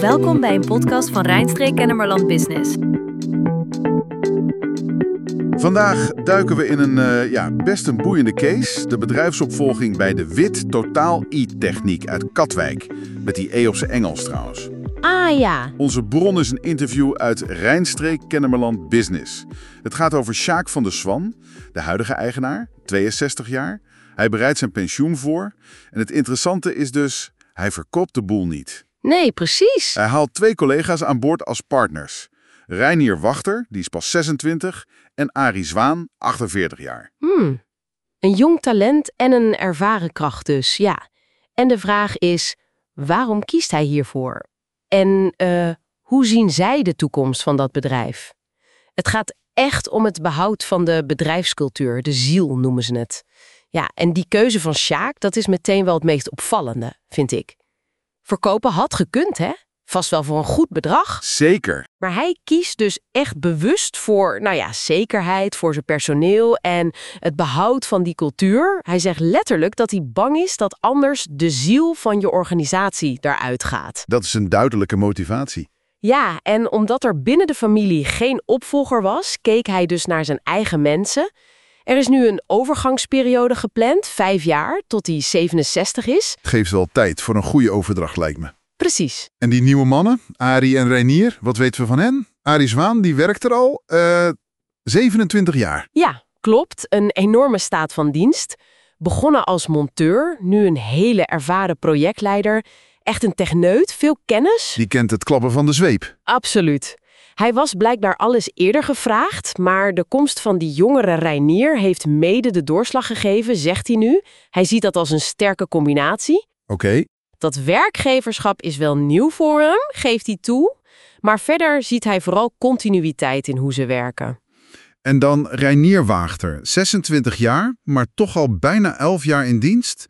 Welkom bij een podcast van Rijnstreek Kennemerland Business. Vandaag duiken we in een eh, ja, best een boeiende case. De bedrijfsopvolging bij de WIT Totaal I-techniek uit Katwijk. Met die E op zijn Engels trouwens. Ah ja, Onze bron is een interview uit Rijnstreek Kennemerland Business. Het gaat over Sjaak van der Swan, de huidige eigenaar, 62 jaar. Hij bereidt zijn pensioen voor. En het interessante is dus, hij verkoopt de boel niet. nee, precies. Hij haalt twee collega's aan boord als partners. Reinier Wachter, die is pas 26, en Arie Zwaan, 48 jaar. Hmm. Een jong talent en een ervaren kracht dus, ja. En de vraag is, waarom kiest hij hiervoor? En eh, hoe zien zij de toekomst van dat bedrijf? Het gaat echt om het behoud van de bedrijfscultuur, de ziel noemen ze het. Ja, en die keuze van Sjaak, dat is meteen wel het meest opvallende, vind ik. Verkopen had gekund, hè? Vast wel voor een goed bedrag. Zeker. Maar hij kiest dus echt bewust voor, nou ja, zekerheid voor zijn personeel en het behoud van die cultuur. Hij zegt letterlijk dat hij bang is dat anders de ziel van je organisatie daaruit gaat. Dat is een duidelijke motivatie. Ja, en omdat er binnen de familie geen opvolger was, keek hij dus naar zijn eigen mensen. Er is nu een overgangsperiode gepland, vijf jaar, tot hij 67 is. Het geeft wel tijd voor een goede overdracht, lijkt me. Precies. En die nieuwe mannen, Arie en Reinier, wat weten we van hen? Arie Zwaan, die werkt er al eh 27 jaar. Ja, klopt. Een enorme staat van dienst. Begonnen als monteur, nu een hele ervaren projectleider. Echt een techneut, veel kennis. Die kent het klappen van de zweep. Absoluut. Hij was blijkbaar alles eerder gevraagd, maar de komst van die jongere Reinier heeft mede de doorslag gegeven, zegt hij nu. Hij ziet dat als een sterke combinatie. Oké. Dat werkgeverschap is wel nieuw voor hem, geeft hij toe. Maar verder ziet hij vooral continuïteit in hoe ze werken. En dan Reinier Waagter, 26 jaar, maar toch al bijna 11 jaar in dienst.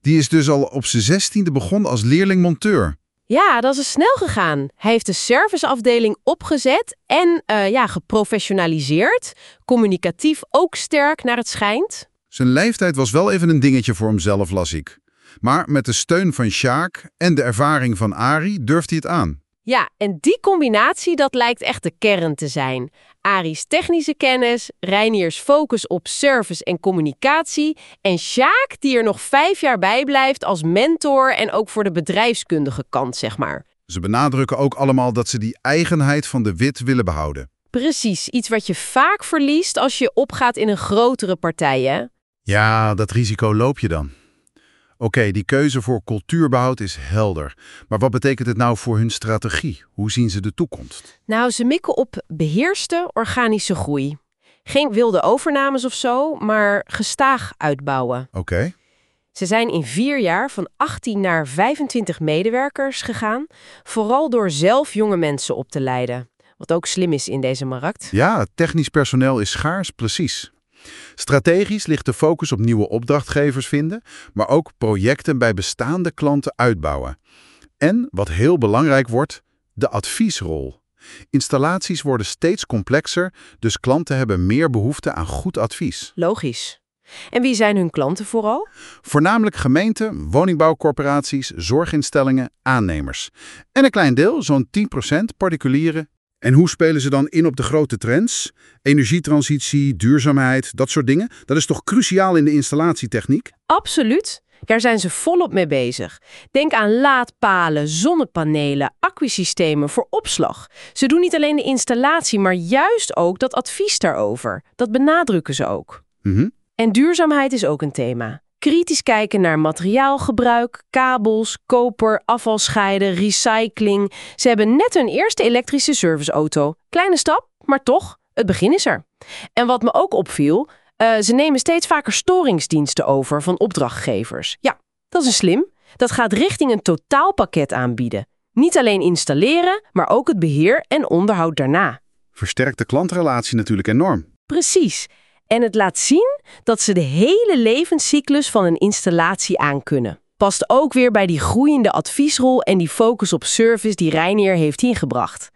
Die is dus al op zijn zestiende begonnen als leerling-monteur. Ja, dat is snel gegaan. Hij heeft de serviceafdeling opgezet en eh, ja, geprofessionaliseerd. Communicatief ook sterk naar het schijnt. Zijn leeftijd was wel even een dingetje voor hemzelf, las ik. Maar met de steun van Sjaak en de ervaring van Arie durft hij het aan. Ja, en die combinatie, dat lijkt echt de kern te zijn. Ari's technische kennis, Reiniers focus op service en communicatie en Sjaak die er nog vijf jaar bij blijft als mentor en ook voor de bedrijfskundige kant, zeg maar. Ze benadrukken ook allemaal dat ze die eigenheid van de wit willen behouden. Precies, iets wat je vaak verliest als je opgaat in een grotere partij, hè? Ja, dat risico loop je dan. Oké, die keuze voor cultuurbehoud is helder. Maar wat betekent het nou voor hun strategie? Hoe zien ze de toekomst? Nou, ze mikken op beheerste organische groei. Geen wilde overnames of zo, maar gestaag uitbouwen. Oké. Ze zijn in vier jaar van 18 naar 25 medewerkers gegaan, vooral door zelf jonge mensen op te leiden. Wat ook slim is in deze markt. Ja, technisch personeel is schaars, precies. Strategisch ligt de focus op nieuwe opdrachtgevers vinden, maar ook projecten bij bestaande klanten uitbouwen. En, wat heel belangrijk wordt, de adviesrol. Installaties worden steeds complexer, dus klanten hebben meer behoefte aan goed advies. Logisch. En wie zijn hun klanten vooral? Voornamelijk gemeenten, woningbouwcorporaties, zorginstellingen, aannemers. En een klein deel, zo'n 10% particulieren. En hoe spelen ze dan in op de grote trends? Energietransitie, duurzaamheid, dat soort dingen. Dat is toch cruciaal in de installatietechniek? Absoluut. Daar zijn ze volop mee bezig. Denk aan laadpalen, zonnepanelen, accusystemen voor opslag. Ze doen niet alleen de installatie, maar juist ook dat advies daarover. Dat benadrukken ze ook. Mhm. En duurzaamheid is ook een thema. Kritisch kijken naar materiaalgebruik, kabels, koper, afvalscheiden, recycling. Ze hebben net hun eerste elektrische serviceauto. Kleine stap, maar toch, het begin is er. En wat me ook opviel, eh, ze nemen steeds vaker storingsdiensten over van opdrachtgevers. Ja, dat is slim. Dat gaat richting een totaalpakket aanbieden. Niet alleen installeren, maar ook het beheer en onderhoud daarna. Versterkt de klantrelatie natuurlijk enorm. Precies. En het laat zien dat ze de hele levenscyclus van een installatie aankunnen. Past ook weer bij die groeiende adviesrol en die focus op service die Reinier heeft ingebracht.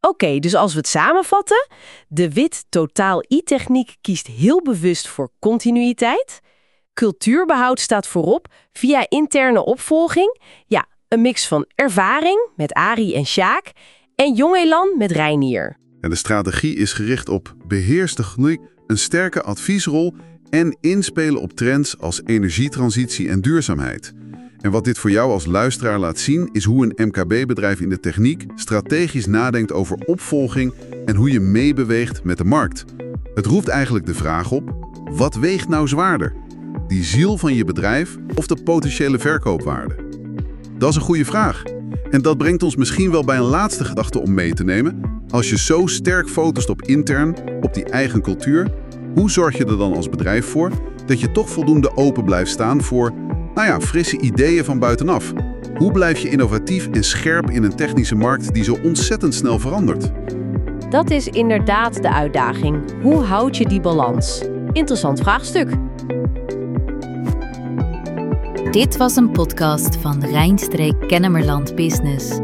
Oké, dus als we het samenvatten, de wit totaal i-techniek kiest heel bewust voor continuïteit. Cultuurbehoud staat voorop via interne opvolging. Ja, een mix van ervaring met Ari en Sjaak en jong elan met Reinier. En de strategie is gericht op beheerste groei, een sterke adviesrol en inspelen op trends als energietransitie en duurzaamheid. En wat dit voor jou als luisteraar laat zien, is hoe een MKB-bedrijf in de techniek strategisch nadenkt over opvolging en hoe je meebeweegt met de markt. Het roept eigenlijk de vraag op, wat weegt nou zwaarder? Die ziel van je bedrijf of de potentiële verkoopwaarde? Dat is een goede vraag. En dat brengt ons misschien wel bij een laatste gedachte om mee te nemen. Als je zo sterk focust op intern, op die eigen cultuur, hoe zorg je er dan als bedrijf voor dat je toch voldoende open blijft staan voor, nou ja, frisse ideeën van buitenaf? Hoe blijf je innovatief en scherp in een technische markt die zo ontzettend snel verandert? Dat is inderdaad de uitdaging. Hoe houd je die balans? Interessant vraagstuk. Dit was een podcast van Rijnstreek Kennemerland Business.